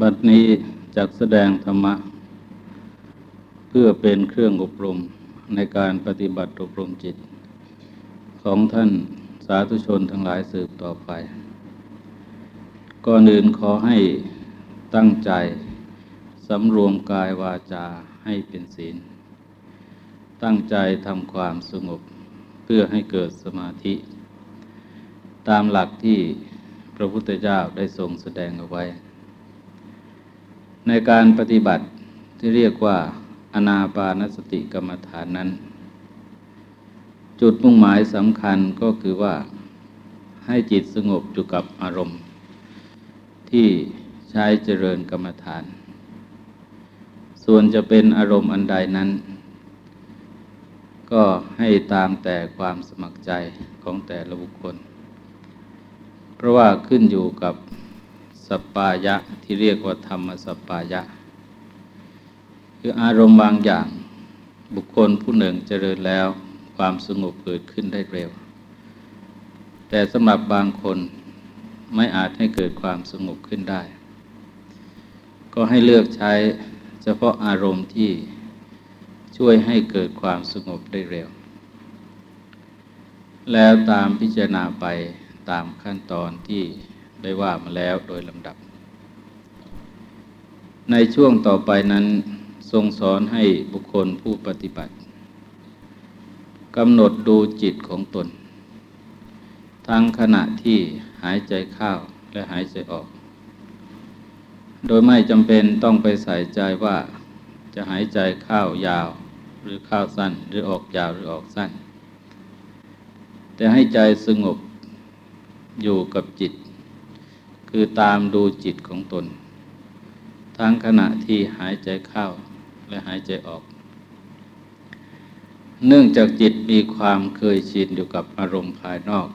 บัดนี้จักแสดงธรรมะ เพื่อเป็นเครื่องอบรมในการปฏิบัติอบรมจิต ของท่านสาธุชนทั้งหลายสืบต่อไป ก่อนอื่นขอให้ตั้งใจสำรวมกายวาจาให้เป็นศีล ตั้งใจทำความสงบเพื่อให้เกิดสมาธิ ตามหลักที่พระพุทธเจ้าได้ทรงแสดงเอาไว้ ในการปฏิบัติที่เรียกว่า อนาปานสติกรรมฐานนั้น จุดมุ่งหมายสำคัญก็คือว่าให้จิตสงบอยู่กับอารมณ์ ที่ใช้เจริญกรรมฐาน ส่วนจะเป็นอารมณ์อันใดนั้น ก็ให้ตามแต่ความสมัครใจของแต่ละบุคคล เพราะว่าขึ้นอยู่กับ สปายะที่เรียกว่าธรรมสปายะ คืออารมณ์บางอย่างบุคคลผู้หนึ่งเจริญแล้วความสงบเกิดขึ้นได้เร็ว แต่สำหรับบางคนไม่อาจให้เกิดความสงบขึ้นได้ ก็ให้เลือกใช้เฉพาะอารมณ์ที่ช่วยให้เกิดความสงบได้เร็ว แล้วตามพิจารณาไปตามขั้นตอนที่ ได้ว่ามาแล้วโดยลำดับ ในช่วงต่อไปนั้น ทรงสอนให้บุคคลผู้ปฏิบัติกำหนดดูจิตของตน ทั้งขณะที่หายใจเข้าและหายใจออก โดยไม่จำเป็นต้องไปใส่ใจว่าจะหายใจเข้ายาวหรือเข้าสั้นหรือออกยาวหรือออกสั้น แต่ให้ใจสงบอยู่กับจิต คือตามดูจิตของตน ทั้งขณะที่หายใจเข้าและหายใจออก เนื่องจากจิตมีความเคยชินอยู่กับอารมณ์ภายนอก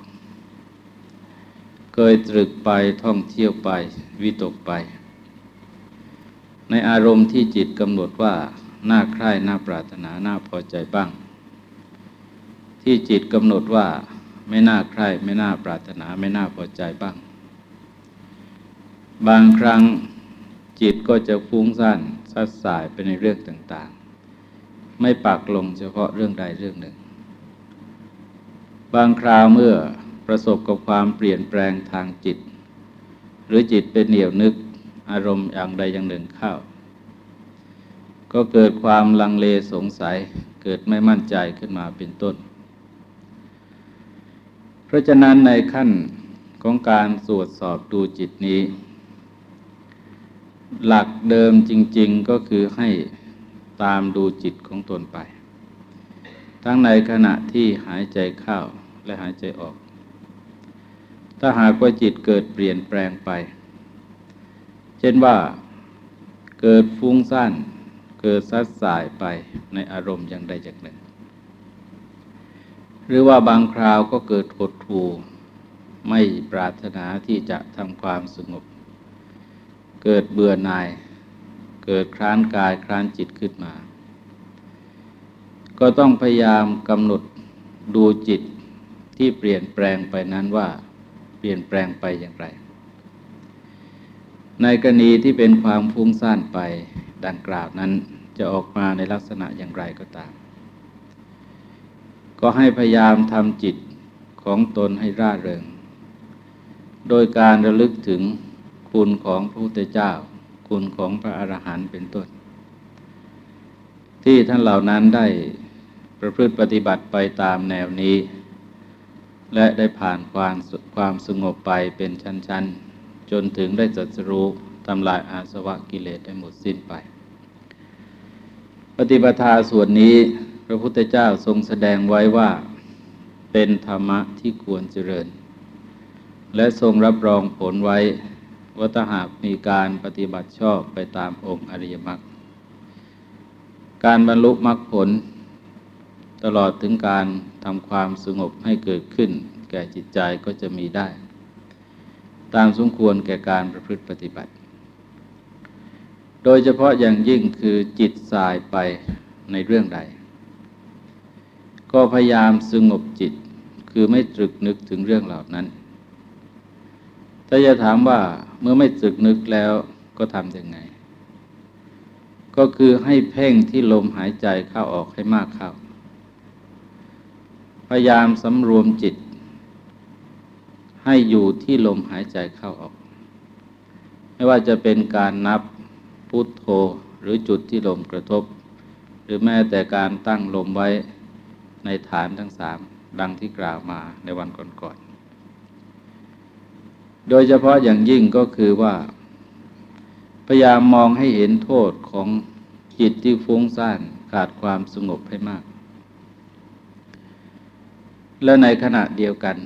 เคยตรึกไปท่องเที่ยวไปวิตกไป ในอารมณ์ที่จิตกำหนดว่าน่าใคร่น่าปรารถนาน่าพอใจบ้าง ที่จิตกำหนดว่าไม่น่าใคร่ไม่น่าปรารถนาไม่น่าพอใจบ้าง บางครั้งจิตก็จะฟุ้งซ่านซัดสายไปในเรื่องต่างๆ ไม่ปักลงเฉพาะเรื่องใดเรื่องหนึ่ง บางคราวเมื่อประสบกับความเปลี่ยนแปลงทางจิต หรือจิตเป็นเหนียวนึกอารมณ์อย่างใดอย่างหนึ่งเข้า ก็เกิดความลังเลสงสัยเกิดไม่มั่นใจขึ้นมาเป็นต้น เพราะฉะนั้นในขั้นของการตรวจสอบดูจิตนี้ หลักเดิมจริง ๆก็คือให้ตามดูจิตของตนไป ทั้งในขณะที่หายใจเข้าและหายใจออก ถ้าหากว่าจิตเกิดเปลี่ยนแปลงไป เช่นว่าเกิดฟุ้งซ่านเกิดซัดสายไปในอารมณ์อย่างใดอย่างหนึ่ง หรือว่าบางคราวก็เกิดหดหู่ไม่ปรารถนาที่จะทำความสงบ เกิดเบื่อหน่าย เกิดคลานกายคลานจิตขึ้นมา ก็ต้องพยายามกำหนดดูจิตที่เปลี่ยนแปลงไปนั้นว่าเปลี่ยนแปลงไปอย่างไร ในกรณีที่เป็นความฟุ้งซ่านไปดังกล่าวนั้นจะออกมาในลักษณะอย่างไรก็ตาม ก็ให้พยายามทำจิตของตนให้ร่าเริง โดยการระลึกถึง คุณของพระพุทธเจ้า คุณของพระอรหันต์เป็นต้น ที่ท่านเหล่านั้นได้ประพฤติปฏิบัติไปตามแนวนี้ และได้ผ่านความความสงบไปเป็นชั้น ๆ จนถึงได้จัดสรู้ทำลายอาสวะกิเลสได้หมดสิ้นไป ปฏิปทาส่วนนี้พระพุทธเจ้าทรงแสดงไว้ว่าเป็นธรรมะที่ควรเจริญ และทรงรับรองผลไว้ ว่าถ้าหากมีการปฏิบัติชอบไปตามองค์อริยมรรคการบรรลุมรรคผล ตลอดถึงการทำความสงบให้เกิดขึ้น แก่จิตใจก็จะมีได้ ตามสมควรแก่การประพฤติปฏิบัติ โดยเฉพาะอย่างยิ่งคือจิตสายไปในเรื่องใด ก็พยายามสงบจิตคือไม่ตรึกนึกถึงเรื่องเหล่านั้น ถ้าจะถามว่าเมื่อไม่ตรึกนึกแล้วก็ทำยังไง ก็คือให้เพ่งที่ลมหายใจเข้าออกให้มากเข้า พยายามสำรวมจิต ให้อยู่ที่ลมหายใจเข้าออก ไม่ว่าจะเป็นการนับพุทโธหรือจุดที่ลมกระทบ หรือแม้แต่การตั้งลมไว้ในฐานทั้งสามดังที่กล่าวมาในวันก่อนๆ โดยเฉพาะอย่างยิ่งก็คือว่า พยายามมองให้เห็นโทษของจิตที่ฟุ้งซ่านขาดความสงบให้มาก และในขณะเดียวกัน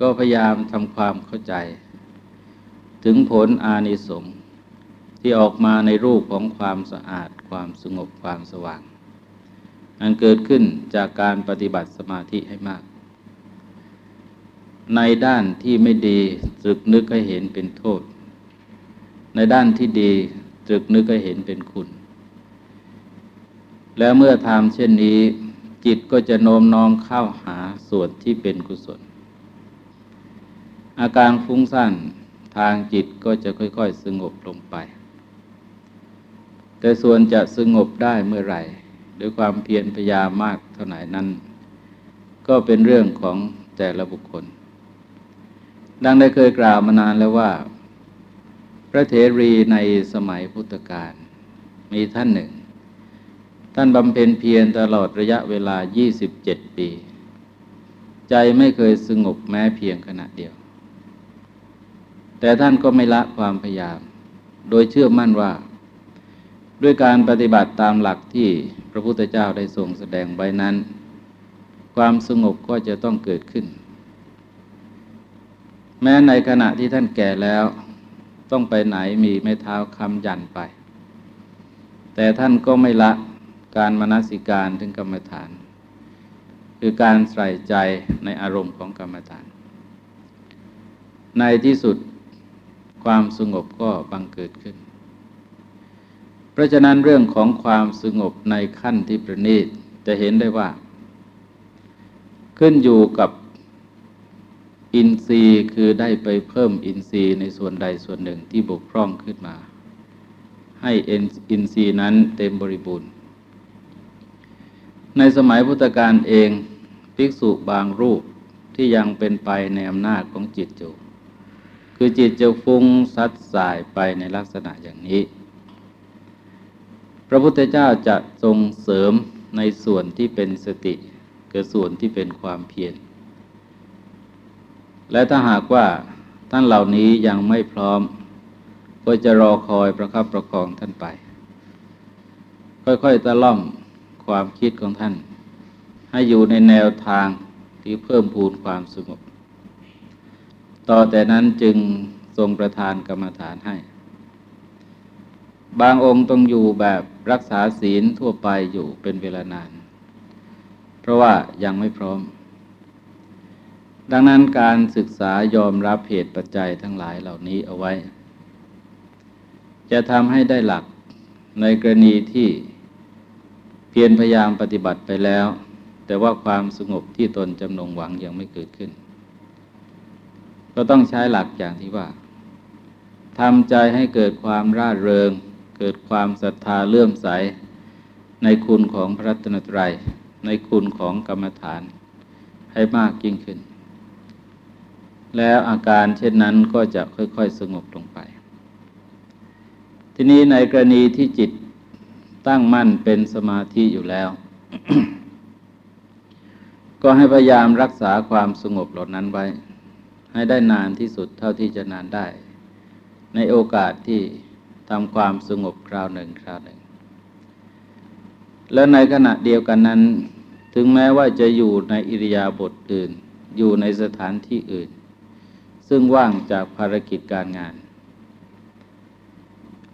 ก็พยายามทำความเข้าใจ ถึงผลอานิสงส์ที่ออกมาในรูปของความสะอาดความสงบความสว่าง อันเกิดขึ้นจากการปฏิบัติสมาธิให้มาก ในด้านที่ไม่ดีตรึกนึกให้เห็นเป็นโทษ ในด้านที่ดีตรึกนึกให้เห็นเป็นคุณ แล้วเมื่อทำเช่นนี้ จิตก็จะโน้มน้อมเข้าหาส่วนที่เป็นกุศล อาการฟุ้งซ่านทางจิตก็จะค่อยๆ สงบลงไป แต่ส่วนจะสงบได้เมื่อไหร่ด้วยความเพียรพยายามมากเท่าไหร่นั้น ก็เป็นเรื่องของแต่ละบุคคล ดังได้เคยกล่าวมานานแล้วว่า พระเถรีในสมัยพุทธกาลมีท่านหนึ่ง ท่านบำเพ็ญเพียรตลอดระยะเวลา 27 ปี ใจไม่เคยสงบแม้เพียงขณะเดียว แต่ท่านก็ไม่ละความพยายาม โดยเชื่อมั่นว่า ด้วยการปฏิบัติตามหลักที่พระพุทธเจ้าได้ทรงแสดงไว้นั้น ความสงบก็จะต้องเกิดขึ้น แม้ในขณะที่ท่านแก่แล้ว ต้องไปไหนมีไม้เท้าคำยันไป แต่ท่านก็ไม่ละการมนสิการถึงกรรมฐาน คือการใส่ใจในอารมณ์ของกรรมฐาน ในที่สุดความสงบก็บังเกิดขึ้น เพราะฉะนั้นเรื่องของความสงบในขั้นที่ประณีตจะเห็นได้ว่า ขึ้นอยู่กับ อินทรีย์คือได้ไปเพิ่มอินทรีย์ในส่วนใดส่วนหนึ่งที่บกพร่องขึ้นมา ให้อินทรีย์นั้นเต็มบริบูรณ์ ในสมัยพุทธกาลเองภิกษุบางรูปที่ยังเป็นไปในอำนาจของจิตอยู่คือจิตจะฟุ้งซัดสายไปในลักษณะอย่างนี้ พระพุทธเจ้าจะทรงเสริมในส่วนที่เป็นสติ คือส่วนที่เป็นความเพียร และถ้าหากว่าท่านเหล่านี้ยังไม่พร้อม ก็จะรอคอยประคับประคองท่านไป ค่อยๆตะล่อมความคิดของท่าน ให้อยู่ในแนวทางที่เพิ่มพูนความสงบต่อแต่นั้นจึงทรงประทานกรรมฐานให้ บางองค์ต้องอยู่แบบรักษาศีลทั่วไปอยู่เป็นเวลานาน เพราะว่ายังไม่พร้อม ดังนั้นการศึกษายอมรับเหตุปัจจัยทั้งหลายเหล่านี้เอาไว้ จะทำให้ได้หลักในกรณีที่เพียรพยายามปฏิบัติไปแล้ว แต่ว่าความสงบที่ตนจำนงหวังยังไม่เกิดขึ้น ก็ต้องใช้หลักอย่างที่ว่าทำใจให้เกิดความร่าเริง เกิดความศรัทธาเลื่อมใส ในคุณของพระรัตนตรัย ในคุณของกรรมฐานให้มากยิ่งขึ้น แล้วอาการเช่นนั้นก็จะค่อย ๆ สงบลงไป ทีนี้ในกรณีที่จิตตั้งมั่นเป็นสมาธิอยู่แล้ว ก็ให้พยายามรักษาความสงบเหล่านั้นไว้ ให้ได้นานที่สุดเท่าที่จะนานได้ ในโอกาสที่ทำความสงบคราวหนึ่งคราวหนึ่ง และในขณะเดียวกันนั้น ถึงแม้ว่าจะอยู่ในอิริยาบถอื่น อยู่ในสถานที่อื่น ซึ่งว่างจากภารกิจการงาน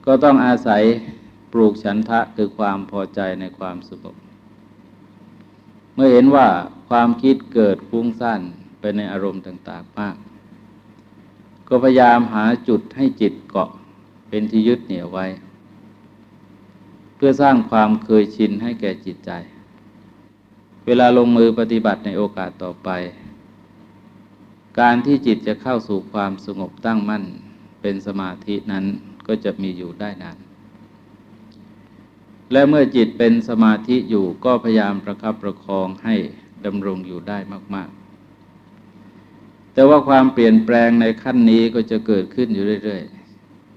ก็ต้องอาศัยปลูกฉันทะคือความพอใจในความสงบเมื่อเห็นว่าความคิดเกิดฟุ้งซ่านไปในอารมณ์ต่าง ๆมาก ก็พยายามหาจุดให้จิตเกาะเป็นที่ยึดเหนี่ยวไว้ เพื่อสร้างความเคยชินให้แก่จิตใจ เวลาลงมือปฏิบัติในโอกาสต่อไป การที่จิตจะเข้าสู่ความสงบตั้งมั่นเป็นสมาธินั้นก็จะมีอยู่ได้นาน และเมื่อจิตเป็นสมาธิอยู่ก็พยายามประคับประคองให้ดำรงอยู่ได้มาก ๆ แต่ว่าความเปลี่ยนแปลงในขั้นนี้ก็จะเกิดขึ้นอยู่เรื่อย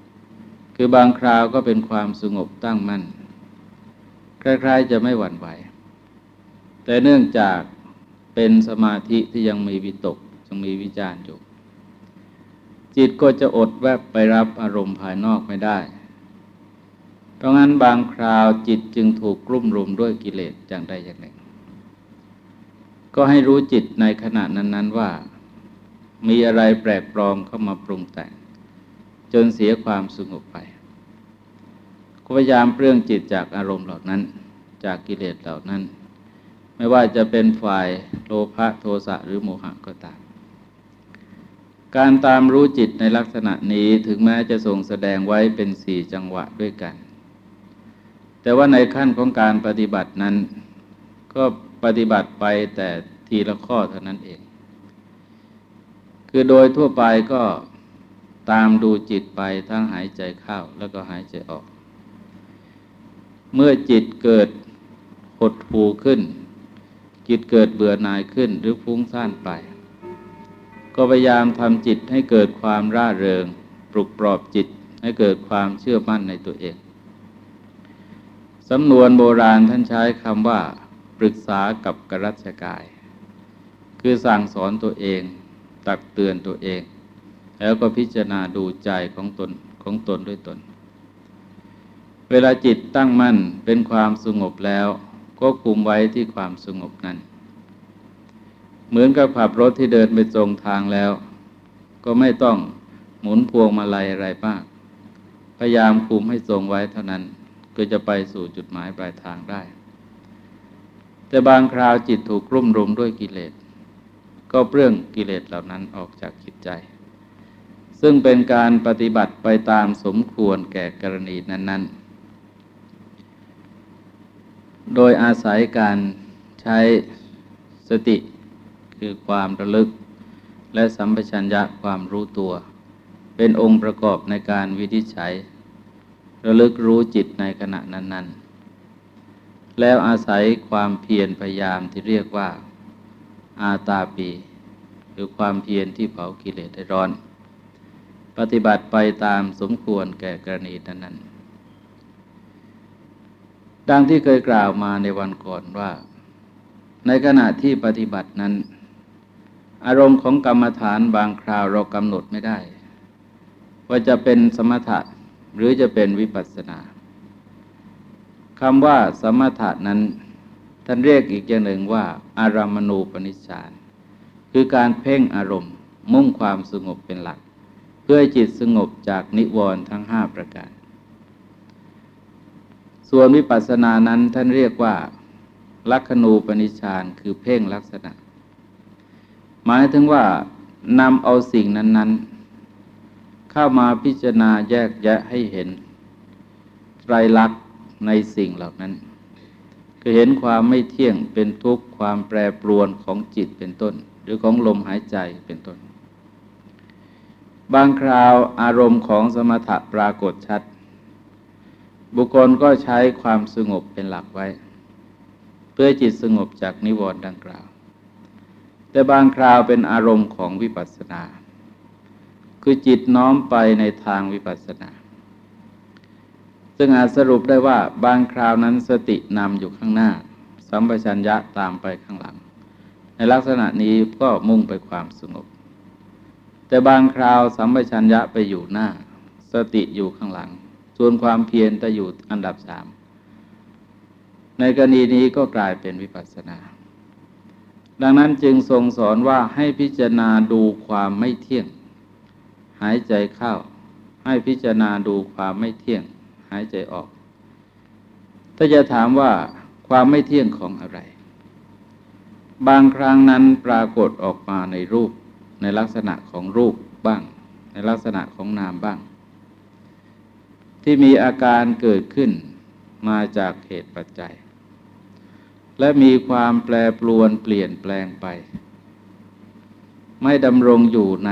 ๆ คือบางคราวก็เป็นความสงบตั้งมั่น คล้าย ๆ จะไม่หวั่นไหว แต่เนื่องจากเป็นสมาธิที่ยังมีวิตก ยังมีวิจารอยู่ จิตก็จะอดแวบไปรับอารมณ์ภายนอกไม่ได้ เพราะงั้นบางคราวจิตจึงถูกกลุ่มรุมด้วยกิเลสอย่างใดอย่างหนึ่ง ก็ให้รู้จิตในขณะนั้น ๆ ว่า มีอะไรแปลกปลอมเข้ามาปรุงแต่ง จนเสียความสงบไปพยายามเปลื้องจิตจากอารมณ์เหล่านั้น จากกิเลสเหล่านั้นไม่ว่าจะเป็นฝ่ายโลภะโทสะหรือโมหะก็ตาม การตามรู้จิตในลักษณะนี้ถึงแม้จะทรงแสดงไว้เป็นสี่จังหวะด้วยกัน แต่ว่าในขั้นของการปฏิบัตินั้น ก็ปฏิบัติไปแต่ทีละข้อเท่านั้นเอง คือโดยทั่วไปก็ตามดูจิตไปทั้งหายใจเข้าแล้วก็หายใจออก เมื่อจิตเกิดหดหูขึ้น จิตเกิดเบื่อหน่ายขึ้นหรือฟุ้งซ่านไป ก็พยายามทำจิตให้เกิดความร่าเริง ปลุกปลอบจิตให้เกิดความเชื่อมั่นในตัวเอง สำนวนโบราณท่านใช้คำว่า ปรึกษากับกรัชกาย คือสั่งสอนตัวเอง ตักเตือนตัวเอง แล้วก็พิจารณาดูใจของตนของตนด้วยตน เวลาจิตตั้งมั่นเป็นความสงบแล้ว ก็คุมไว้ที่ความสงบนั้น เหมือนกับขับรถที่เดินไปตรงทางแล้ว ก็ไม่ต้องหมุนพวงมาลัยอะไรบ้างพยายามคุมให้ทรงไว้เท่านั้น ก็จะไปสู่จุดหมายปลายทางได้ แต่บางคราวจิตถูกรุ่มรุมด้วยกิเลส ก็เปลื้องกิเลสเหล่านั้นออกจากจิตใจ ซึ่งเป็นการปฏิบัติไปตามสมควรแก่กรณีนั้น ๆ โดยอาศัยการใช้สติ คือความระลึก และสัมปชัญญะความรู้ตัว เป็นองค์ประกอบในการวิธิใช้ระลึกรู้จิตในขณะนั้น ๆ แล้วอาศัยความเพียรพยายามที่เรียกว่า อาตาปีหรือความเพียรที่เผากิเลสให้ร้อน ปฏิบัติไปตามสมควรแก่กรณีนั้นๆดังที่เคยกล่าวมาในวันก่อนว่า ในขณะที่ปฏิบัตินั้น อารมณ์ของกรรมฐานบางคราวเรากำหนดไม่ได้ ว่าจะเป็นสมถะหรือจะเป็นวิปัสสนาคำว่าสมถะนั้น ท่านเรียกอีกอย่างหนึ่งว่า อารามณูปนิชฌานคือการเพ่งอารมณ์ มุ่งความสงบเป็นหลัก เพื่อจิตสงบจากนิวรณ์ทั้งห้าประการ ส่วนวิปัสสนานั้นท่านเรียกว่า ลักขณูปนิชานคือเพ่งลักษณะ หมายถึงว่านำเอาสิ่งนั้น ๆ เข้ามาพิจารณาแยกแยะให้เห็นไตรลักษณ์ในสิ่งเหล่านั้นคือเห็นความไม่เที่ยงเป็นทุกข์ความแปรปรวนของจิตเป็นต้น หรือของลมหายใจเป็นต้น บางคราวอารมณ์ของสมถะปรากฏชัด บุคคลก็ใช้ความสงบเป็นหลักไว้ เพื่อจิตสงบจากนิวรณ์ดังกล่าว แต่บางคราวเป็นอารมณ์ของวิปัสสนา คือจิตน้อมไปในทางวิปัสสนา ซึ่งอาจสรุปได้ว่าบางคราวนั้นสตินำอยู่ข้างหน้า สัมปชัญญะตามไปข้างหลัง ในลักษณะนี้ก็มุ่งไปความสงบ แต่บางคราวสัมปชัญญะไปอยู่หน้า สติอยู่ข้างหลัง ส่วนความเพียรจะอยู่อันดับสามในกรณีนี้ก็กลายเป็นวิปัสสนา ดังนั้นจึงทรงสอนว่าให้พิจารณาดูความไม่เที่ยง หายใจเข้า ให้พิจารณาดูความไม่เที่ยง หายใจออก ถ้าจะถามว่าความไม่เที่ยงของอะไร บางครั้งนั้นปรากฏออกมาในรูป ในลักษณะของรูปบ้าง ในลักษณะของนามบ้าง ที่มีอาการเกิดขึ้นมาจากเหตุปัจจัย และมีความแปรปรวนเปลี่ยนแปลงไป ไม่ดำรงอยู่ใน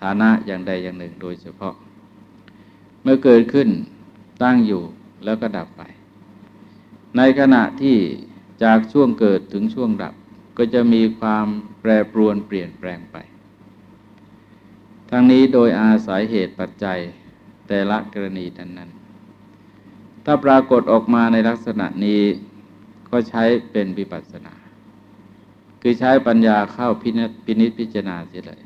ฐานะอย่างใดอย่างหนึ่งโดยเฉพาะแมื่อเกิดขึ้นตั้งอยู่แล้วก็ดับไป ในขณะที่จากช่วงเกิดถึงช่วงดับ ก็จะมีความแปรปรวนเปลี่ยนแปลงไป ทั้งนี้โดยอาศัยเหตุปัจจัยแต่ละกรณีนั้นๆถ้าปรากฏออกมาในลักษณะนี้ ก็ใช้เป็นวิปัสสนา คือใช้ปัญญาเข้าพินิจพิจารณาเสียเลย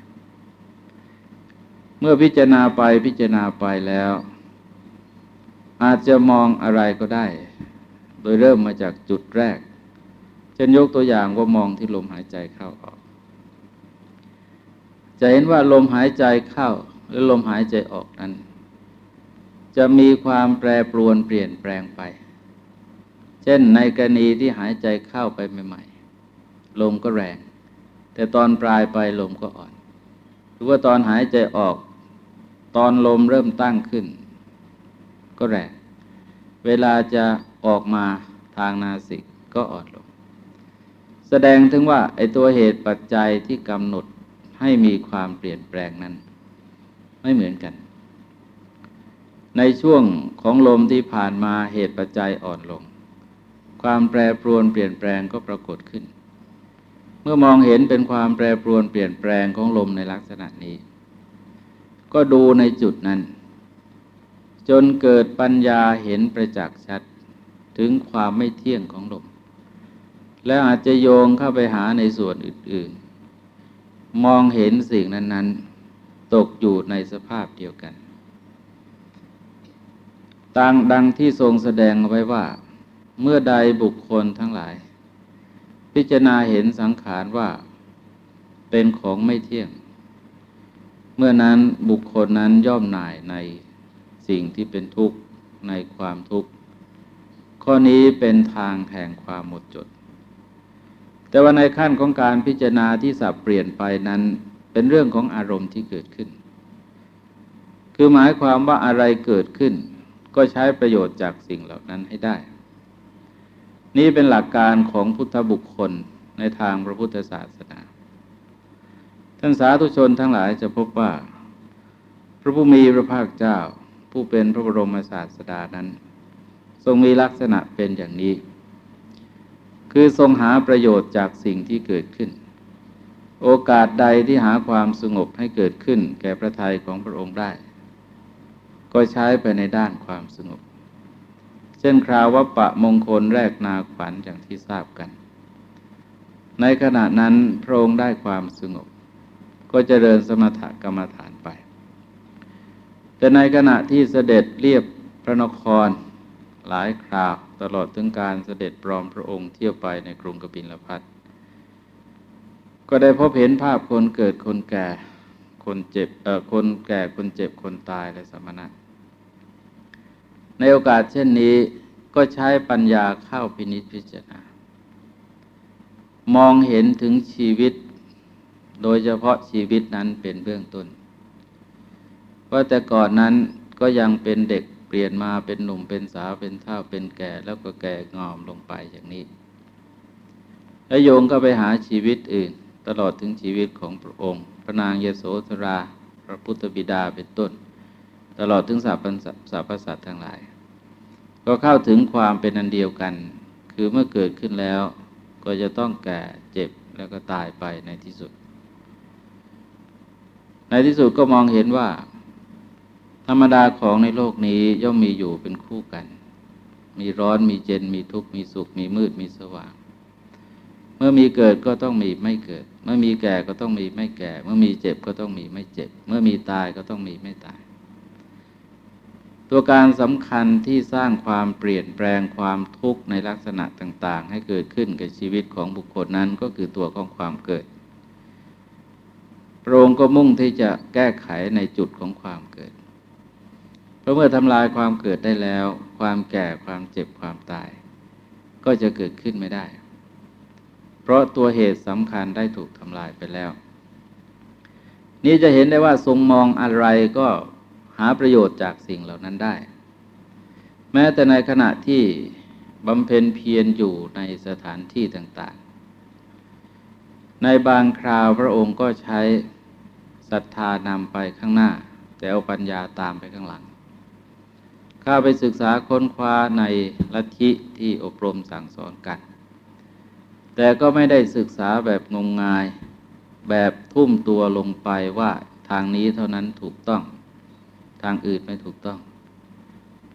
เมื่อพิจารณาไปพิจารณาไปแล้ว อาจจะมองอะไรก็ได้ โดยเริ่มมาจากจุดแรกเช่นยกตัวอย่างว่ามองที่ลมหายใจเข้าออก จะเห็นว่าลมหายใจเข้าหรือลมหายใจออกนั้น จะมีความแปรปรวนเปลี่ยนแปลงไป เช่นในกรณีที่หายใจเข้าไปใหม่ๆ ลมก็แรง แต่ตอนปลายไปลมก็อ่อน หรือว่าตอนหายใจออก ตอนลมเริ่มตั้งขึ้น ก็แรง เวลาจะออกมาทางนาสิกก็อ่อนลง แสดงถึงว่าไอตัวเหตุปัจจัยที่กำหนดให้มีความเปลี่ยนแปลงนั้น ไม่เหมือนกัน ในช่วงของลมที่ผ่านมาเหตุปัจจัยอ่อนลง ความแปรปรวนเปลี่ยนแปลงก็ปรากฏขึ้น เมื่อมองเห็นเป็นความแปรปรวนเปลี่ยนแปลงของลมในลักษณะนี้ ก็ดูในจุดนั้น จนเกิดปัญญาเห็นประจักษ์ชัดถึงความไม่เที่ยงของลม แล้วอาจจะโยงเข้าไปหาในส่วนอื่น ๆ มองเห็นสิ่งนั้น ๆ ตกอยู่ในสภาพเดียวกันต่างดังที่ทรงแสดงไว้ว่า เมื่อใดบุคคลทั้งหลาย พิจารณาเห็นสังขารว่าเป็นของไม่เที่ยง เมื่อนั้นบุคคลนั้นย่อมหน่ายในสิ่งที่เป็นทุกข์ในความทุกข์ ข้อนี้เป็นทางแห่งความหมดจด แต่ว่าในขั้นของการพิจารณาที่สับเปลี่ยนไปนั้นเป็นเรื่องของอารมณ์ที่เกิดขึ้น คือหมายความว่าอะไรเกิดขึ้น ก็ใช้ประโยชน์จากสิ่งเหล่านั้นให้ได้ นี่เป็นหลักการของพุทธบุคคลในทางพระพุทธศาสนา ท่านสาธุชนทั้งหลายจะพบว่า พระผู้มีพระภาคเจ้า ผู้เป็นพระบรมศาสดานั้น ทรงมีลักษณะเป็นอย่างนี้ คือทรงหาประโยชน์จากสิ่งที่เกิดขึ้น โอกาสใดที่หาความสงบให้เกิดขึ้น แก่พระทัยของพระองค์ได้ ก็ใช้ไปในด้านความสงบ เช่นคราววัปะมงคลแรกนาขวัญอย่างที่ทราบกัน ในขณะนั้นพระองค์ได้ความสงบ ก็เจริญสมถกรรมฐานไป แต่ในขณะที่เสด็จเรียบพระนครหลายคราวตลอดถึงการเสด็จปลอมพระองค์เที่ยวไปในกรุงกบิลพัทก็ได้พบเห็นภาพคนเกิดคนแก่ คนเจ็บเอ่อคนแก่คนเจ็บคนตายและสมณะ ในโอกาสเช่นนี้ก็ใช้ปัญญาเข้าพินิจพิจารณา มองเห็นถึงชีวิต โดยเฉพาะชีวิตนั้นเป็นเบื้องต้น ว่าแต่ก่อนนั้นก็ยังเป็นเด็กเปลี่ยนมาเป็นหนุ่มเป็นสาวเป็นเฒ่าเป็นแก่แล้วก็แก่งอมลงไปอย่างนี้ แล้วโยงก็ไปหาชีวิตอื่น ตลอดถึงชีวิตของพระองค์ พระนางเยโสธรา พระพุทธบิดาเป็นต้น ตลอดถึงสาพสาพสัตว์ทั้งหลาย ก็เข้าถึงความเป็นอันเดียวกัน คือเมื่อเกิดขึ้นแล้ว ก็จะต้องแก่เจ็บแล้วก็ตายไปในที่สุด ในที่สุดก็มองเห็นว่า ธรรมดาของในโลกนี้ย่อมมีอยู่เป็นคู่กัน มีร้อนมีเย็นมีทุกข์มีสุข มีมืดมีสว่าง เมื่อมีเกิดก็ต้องมีไม่เกิด เมื่อมีแก่ก็ต้องมีไม่แก่ เมื่อมีเจ็บก็ต้องมีไม่เจ็บ เมื่อมีตายก็ต้องมีไม่ตาย ตัวการสำคัญที่สร้างความเปลี่ยนแปลงความทุกข์ในลักษณะต่างๆ ให้เกิดขึ้นกับชีวิตของบุคคลนั้นก็คือตัวของความเกิดพระองค์ก็มุ่งที่จะแก้ไขในจุดของความเกิด เพราะเมื่อทำลายความเกิดได้แล้ว ความแก่ความเจ็บความตาย ก็จะเกิดขึ้นไม่ได้ เพราะตัวเหตุสำคัญได้ถูกทำลายไปแล้ว นี่จะเห็นได้ว่าทรงมองอะไรก็ หาประโยชน์จากสิ่งเหล่านั้นได้ แม้แต่ในขณะที่บำเพ็ญเพียรอยู่ในสถานที่ต่างๆ ในบางคราวพระองค์ก็ใช้ศรัทธานำไปข้างหน้า แต่เอาปัญญาตามไปข้างหลัง ข้าไปศึกษาค้นคว้าในลัทธิที่อบรมสั่งสอนกัน แต่ก็ไม่ได้ศึกษาแบบงมงาย แบบทุ่มตัวลงไปว่าทางนี้เท่านั้นถูกต้อง ทางอื่นไม่ถูกต้อง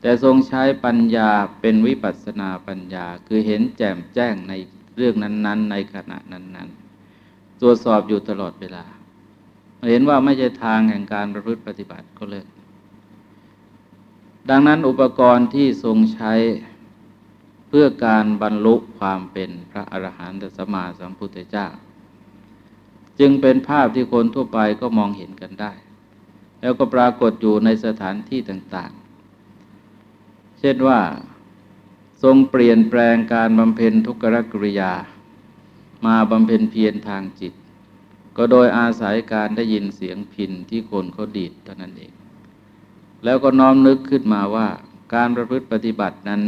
แต่ทรงใช้ปัญญาเป็นวิปัสนาปัญญา คือเห็นแจ่มแจ้งในเรื่องนั้น ๆ ในขณะนั้นๆ ตรวจสอบอยู่ตลอดเวลา เห็นว่าไม่ใช่ทางแห่งการประพฤติปฏิบัติก็เลิก ดังนั้นอุปกรณ์ที่ทรงใช้เพื่อการบรรลุความเป็นพระอรหันตสมมาสัมพุทธเจ้า จึงเป็นภาพที่คนทั่วไปก็มองเห็นกันได้ แล้วก็ปรากฏอยู่ในสถานที่ต่างๆ เช่นว่า ทรงเปลี่ยนแปลงการบำเพ็ญทุกขกริยา มาบำเพ็ญเพียรทางจิต ก็โดยอาศัยการได้ยินเสียงพินที่คนเขาดีดเท่านั้นเอง แล้วก็น้อมนึกขึ้นมาว่าการประพฤติปฏิบัตินั้น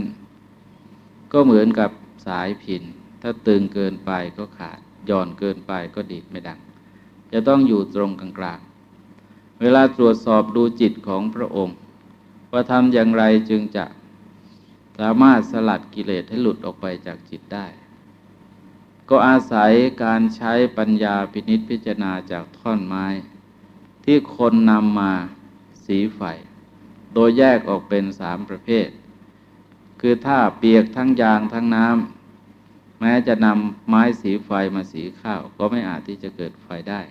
ก็เหมือนกับสายพิน ถ้าตึงเกินไปก็ขาดย่อนเกินไปก็ดีดไม่ดัง จะต้องอยู่ตรงกลาง เวลาตรวจสอบดูจิตของพระองค์ ว่าทำอย่างไรจึงจะสามารถสลัดกิเลสให้หลุดออกไปจากจิตได้ ก็อาศัยการใช้ปัญญาพินิษพิจารณาจากท่อนไม้ ที่คนนำมาสีไฟโดยแยกออกเป็นสามประเภท คือถ้าเปียกทั้งยางทั้งน้ำแม้จะนำไม้สีไฟมาสีข้าว ก็ไม่อาจที่จะเกิดไฟได้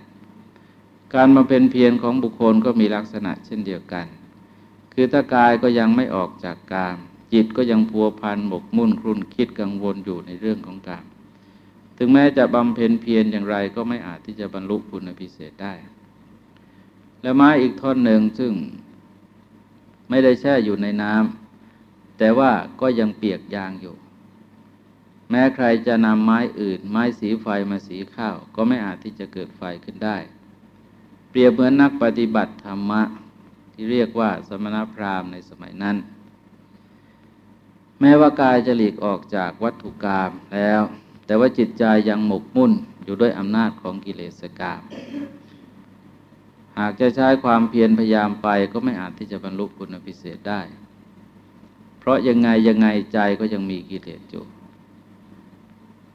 การมาเป็นเพียรของบุคคลก็มีลักษณะเช่นเดียวกัน คือถ้ากายก็ยังไม่ออกจากกาม จิตก็ยังพัวพันหมกมุ่นครุ่นคิดกังวลอยู่ในเรื่องของกาม ถึงแม้จะบำเพ็ญเพียรอย่างไรก็ไม่อาจที่จะบรรลุคุณพิเศษได้ และไม้อีกท่อนหนึ่งซึ่งไม่ได้แช่อยู่ในน้ำแต่ว่าก็ยังเปียกยางอยู่ แม้ใครจะนำไม้อื่น ไม้สีไฟมาสีข้าว ก็ไม่อาจที่จะเกิดไฟขึ้นได้ เปรียบเหมือนนักปฏิบัติธรรมะ ที่เรียกว่าสมณพราหมณ์ในสมัยนั้น แม้ว่ากายจะหลีกออกจากวัตถุกรรมแล้ว แต่ว่าจิตใจยังหมกมุ่นอยู่ด้วยอำนาจของกิเลสกรรมหากจะใช้ความเพียรพยายามไปก็ไม่อาจที่จะบรรลุคุณพิเศษได้ เพราะยังไงยังไงใจก็ยังมีกิเลสอยู่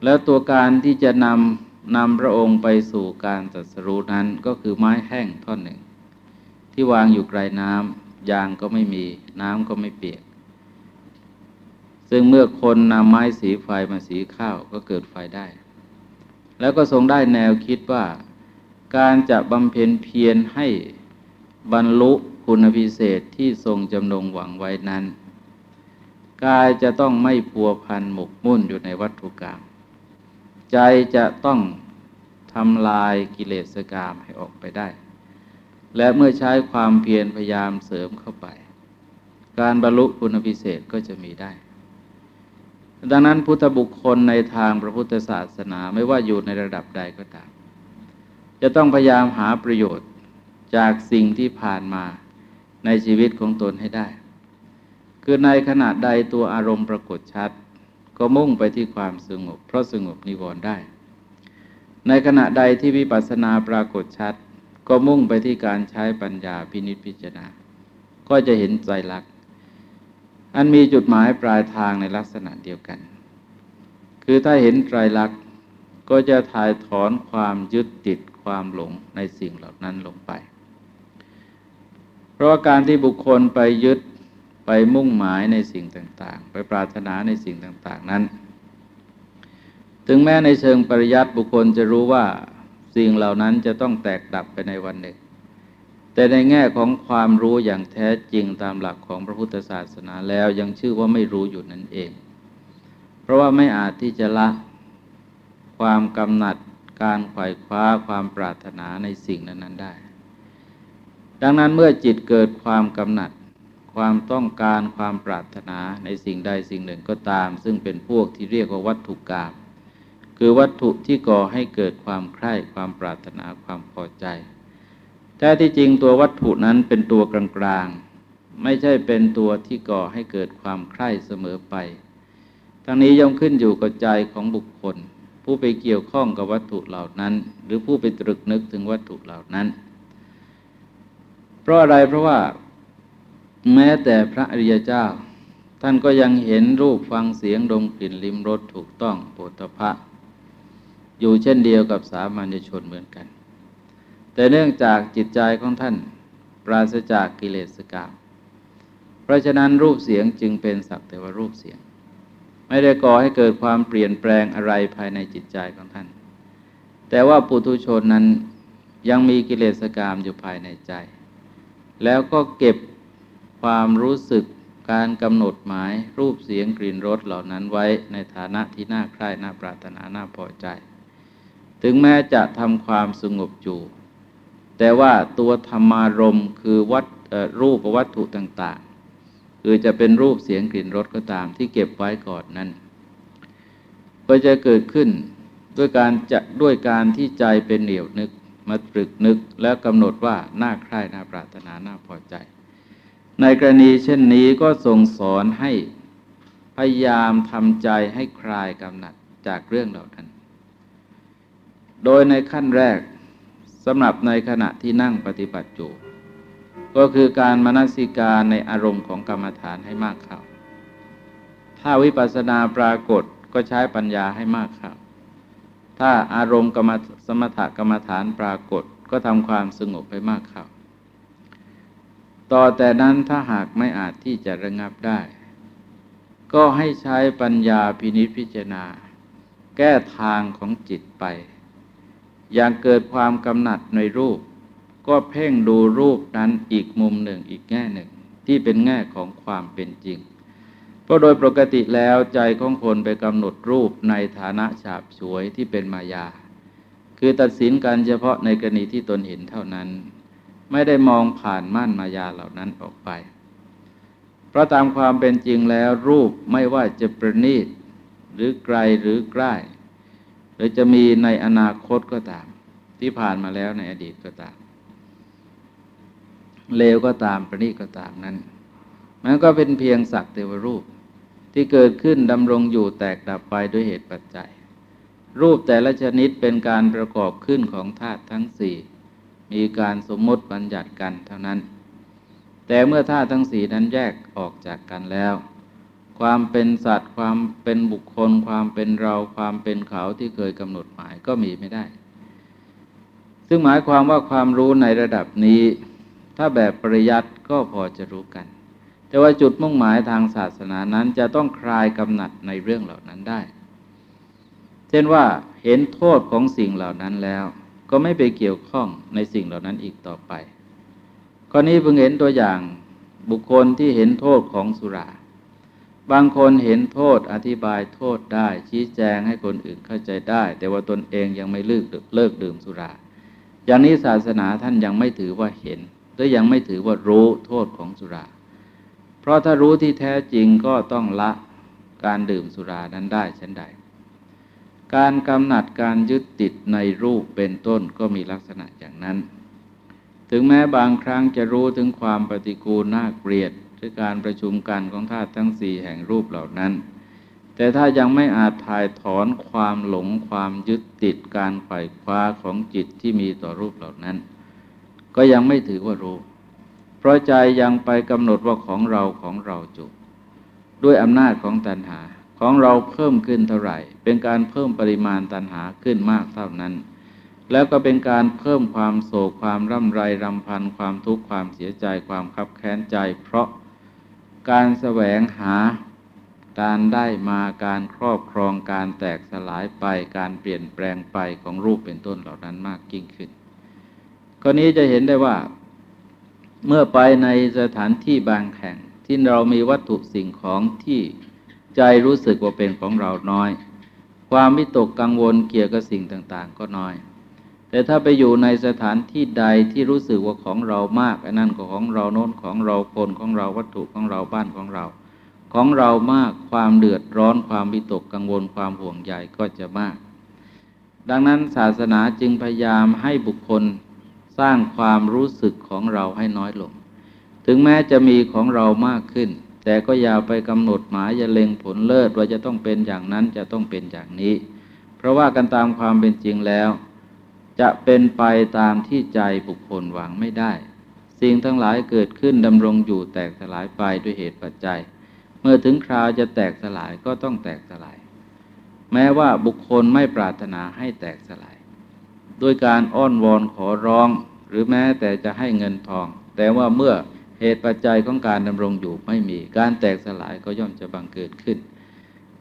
แล้วตัวการที่จะนำ นำพระองค์ไปสู่การตรัสรู้นั้นก็คือไม้แห้งท่อนหนึ่ง ที่วางอยู่ไกลน้ำยางก็ไม่มีน้ำก็ไม่เปียก ซึ่งเมื่อคนนำไม้สีไฟมาสีข้าวก็เกิดไฟได้ แล้วก็ทรงได้แนวคิดว่า การจะบำเพ็ญเพียรให้บรรลุคุณพิเศษที่ทรงจำนงหวังไว้นั้น กายจะต้องไม่พัวพันหมกมุ่นอยู่ในวัตถุกรรม ใจจะต้องทำลายกิเลสกรรมให้ออกไปได้ และเมื่อใช้ความเพียรพยายามเสริมเข้าไป การบรรลุคุณพิเศษก็จะมีได้ ดังนั้นพุทธบุคคลในทางพระพุทธศาสนาไม่ว่าอยู่ในระดับใดก็ตาม จะต้องพยายามหาประโยชน์จากสิ่งที่ผ่านมาในชีวิตของตนให้ได้ คือในขณะใดตัวอารมณ์ปรากฏชัด ก็มุ่งไปที่ความสงบ เพราะสงบนิวรณ์ได้ ในขณะใดที่วิปัสสนาปรากฏชัด ก็มุ่งไปที่การใช้ปัญญาพินิจพิจารณา ก็จะเห็นใจรักอันมีจุดหมายปลายทางในลักษณะเดียวกัน คือถ้าเห็นไตรลักษณ์ก็จะถ่ายถอนความยึดติดความหลงในสิ่งเหล่านั้นลงไป เพราะการที่บุคคลไปยึด ไปมุ่งหมายในสิ่งต่าง ๆ ไปปรารถนาในสิ่งต่าง ๆ นั้น ถึงแม้ในเชิงปริยัติบุคคลจะรู้ว่าสิ่งเหล่านั้นจะต้องแตกดับไปในวันหนึ่ง แต่ในแง่ของความรู้อย่างแท้จริงตามหลักของพระพุทธศาสนาแล้วยังชื่อว่าไม่รู้อยู่นั่นเอง เพราะว่าไม่อาจที่จะละความกำหนัดการไขว่คว้าความปรารถนาในสิ่งนั้น ๆ ได้ ดังนั้นเมื่อจิตเกิดความกำหนัด ความต้องการความปรารถนาในสิ่งใดสิ่งหนึ่งก็ตาม ซึ่งเป็นพวกที่เรียกว่าวัตถุกรรมคือวัตถุที่ก่อให้เกิดความใคร่ความปรารถนาความพอใจแท้ที่จริงตัววัตถุนั้นเป็นตัวกลางๆ ไม่ใช่เป็นตัวที่ก่อให้เกิดความใคร่เสมอไป ทั้งนี้ย่อมขึ้นอยู่กับใจของบุคคล ผู้ไปเกี่ยวข้องกับวัตถุเหล่านั้น หรือผู้ไปตรึกนึกถึงวัตถุเหล่านั้น เพราะอะไรเพราะว่า แม้แต่พระอริยเจ้า ท่านก็ยังเห็นรูปฟังเสียงดมกลิ่นลิ้มรสถูกต้องโปตภะอยู่เช่นเดียวกับสามัญชนเหมือนกัน แต่เนื่องจากจิตใจของท่านปราศจากกิเลสกรรมเพราะฉะนั้นรูปเสียงจึงเป็นสักแต่ว่ารูปเสียง ไม่ได้ก่อให้เกิดความเปลี่ยนแปลงอะไรภายในจิตใจของท่าน แต่ว่าปุถุชนนั้นยังมีกิเลสกรรมอยู่ภายในใจ แล้วก็เก็บ ความรู้สึกการกำหนดหมายรูปเสียงกลิ่นรสเหล่านั้นไว้ในฐานะที่น่าใคร่น่าปรารถนาน่าพอใจ ถึงแม้จะทำความสงบอยู่ แต่ว่าตัวธรรมารมคือวัตรูปวัตถุต่าง ๆ คือจะเป็นรูปเสียงกลิ่นรสก็ตามที่เก็บไว้ก่อนนั้น ก็จะเกิดขึ้นด้วยการจะด้วยการที่ใจเป็นเหนียวนึกมาตรึกนึกแล้วกำหนดว่าน่าใคร่น่าปรารถนาน่าพอใจ ในกรณีเช่นนี้ก็ทรงสอนให้พยายามทำใจให้คลายกำหนัดจากเรื่องเหล่านั้น โดยในขั้นแรกสำหรับในขณะที่นั่งปฏิบัติอยู่ก็คือการมนสิการในอารมณ์ของกรรมฐานให้มากเข้าถ้าวิปัสสนาปรากฏก็ใช้ปัญญาให้มากเข้าถ้าอารมณ์กรรมสมถกรรมฐานปรากฏก็ทำความสงบให้มากเข้า ต่อแต่นั้นถ้าหากไม่อาจที่จะระงับได้ ก็ให้ใช้ปัญญาพินิจพิจารณา แก้ทางของจิตไป อย่างเกิดความกำหนัดในรูป ก็เพ่งดูรูปนั้นอีกมุมหนึ่งอีกแง่หนึ่ง ที่เป็นแง่ของความเป็นจริง เพราะโดยปกติแล้วใจของคนไปกำหนดรูปในฐานะฉาบฉวยที่เป็นมายา คือตัดสินกันเฉพาะในกรณีที่ตนเห็นเท่านั้น ไม่ได้มองผ่านม่านมายาเหล่านั้นออกไป เพราะตามความเป็นจริงแล้วรูปไม่ว่าจะประณีต หรือไกลหรือใกล้ หรือจะมีในอนาคตก็ตาม ที่ผ่านมาแล้วในอดีตก็ตาม เลวก็ตามประณีตก็ตามนั้น มันก็เป็นเพียงสักเทวรูปที่เกิดขึ้นดำรงอยู่แตกดับไปด้วยเหตุปัจจัย รูปแต่ละชนิดเป็นการประกอบขึ้นของธาตุทั้งสี่ มีการสมมติบัญญัติกันเท่านั้น แต่เมื่อธาตุทั้งสี่นั้นแยกออกจากกันแล้ว ความเป็นสัตว์ ความเป็นบุคคล ความเป็นเราความเป็นเขาที่เคยกำหนดหมายก็มีไม่ได้ ซึ่งหมายความว่าความรู้ในระดับนี้ ถ้าแบบปริยัติก็พอจะรู้กัน แต่ว่าจุดมุ่งหมายทางศาสนานั้นจะต้องคลายกำหนัดในเรื่องเหล่านั้นได้ เช่นว่าเห็นโทษของสิ่งเหล่านั้นแล้ว ก็ไม่ไปเกี่ยวข้องในสิ่งเหล่านั้นอีกต่อไปข้อนี้เพิ่งเห็นตัวอย่างบุคคลที่เห็นโทษของสุรา บางคนเห็นโทษอธิบายโทษได้ ชี้แจงให้คนอื่นเข้าใจได้ แต่ว่าตนเองยังไม่เลิกเลิกดื่มสุรา อย่างนี้ศาสนาท่านยังไม่ถือว่าเห็นหรือยังไม่ถือว่ารู้โทษของสุรา เพราะถ้ารู้ที่แท้จริงก็ต้องละการดื่มสุรานั้นได้เช่นใด การกำหนัดการยึดติดในรูปเป็นต้นก็มีลักษณะอย่างนั้น ถึงแม้บางครั้งจะรู้ถึงความปฏิกูลน่าเกลียดหรือการประชุมกันของธาตุทั้งสี่แห่งรูปเหล่านั้น แต่ถ้ายังไม่อาจถ่ายถอนความหลงความยึดติดการไขว่คว้าของจิตที่มีต่อรูปเหล่านั้น ก็ยังไม่ถือว่ารู้ เพราะใจยังไปกำหนดว่าของเราของเราจุด้วยอำนาจของตัณหา ของเราเพิ่มขึ้นเท่าไหร่ เป็นการเพิ่มปริมาณตัณหาขึ้นมากเท่านั้น แล้วก็เป็นการเพิ่มความโศกความร่ำไรรำพันความทุกข์ความเสียใจความคับแค้นใจ เพราะการแสวงหาการได้มาการครอบครองการแตกสลายไปการเปลี่ยนแปลงไปของรูปเป็นต้นเหล่านั้นมากยิ่งขึ้นกรณีจะเห็นได้ว่า เมื่อไปในสถานที่บางแห่งที่เรามีวัตถุสิ่งของที่ ใจรู้สึกว่าเป็นของเราน้อย ความวิตกกังวลเกี่ยวกับสิ่งต่างๆ ก็น้อย แต่ถ้าไปอยู่ในสถานที่ใดที่รู้สึกว่าของเรามากอันนั้นก็ของเราโน้นของเราคนของเราวัตถุของเราบ้านของเรา ของเรามากความเดือดร้อนความวิตกกังวลความห่วงใยก็จะมาก ดังนั้นศาสนาจึงพยายามให้บุคคลสร้างความรู้สึกของเราให้น้อยลง ถึงแม้จะมีของเรามากขึ้น แต่ก็อย่าไปกำหนดหมายอย่าเล็งผลเลิศว่าจะต้องเป็นอย่างนั้นจะต้องเป็นอย่างนี้ เพราะว่ากันตามความเป็นจริงแล้ว จะเป็นไปตามที่ใจบุคคลหวังไม่ได้ สิ่งทั้งหลายเกิดขึ้นดำรงอยู่แตกสลายไปด้วยเหตุปัจจัย เมื่อถึงคราวจะแตกสลายก็ต้องแตกสลาย แม้ว่าบุคคลไม่ปรารถนาให้แตกสลายโดยการอ้อนวอนขอร้อง หรือแม้แต่จะให้เงินทอง แต่ว่าเมื่อ เหตุปัจจัยของการดำรงอยู่ไม่มี การแตกสลายก็ย่อมจะบังเกิดขึ้น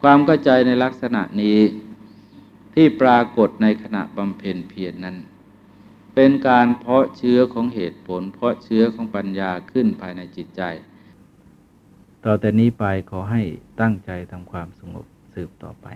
ความเข้าใจในลักษณะนี้ที่ปรากฏในขณะบำเพ็ญเพียรนนั้น เป็นการเพาะเชื้อของเหตุผล เพาะเชื้อของปัญญาขึ้นภายในจิตใจ ต่อแต่นี้ไปขอให้ตั้งใจทำความสงบสืบต่อไป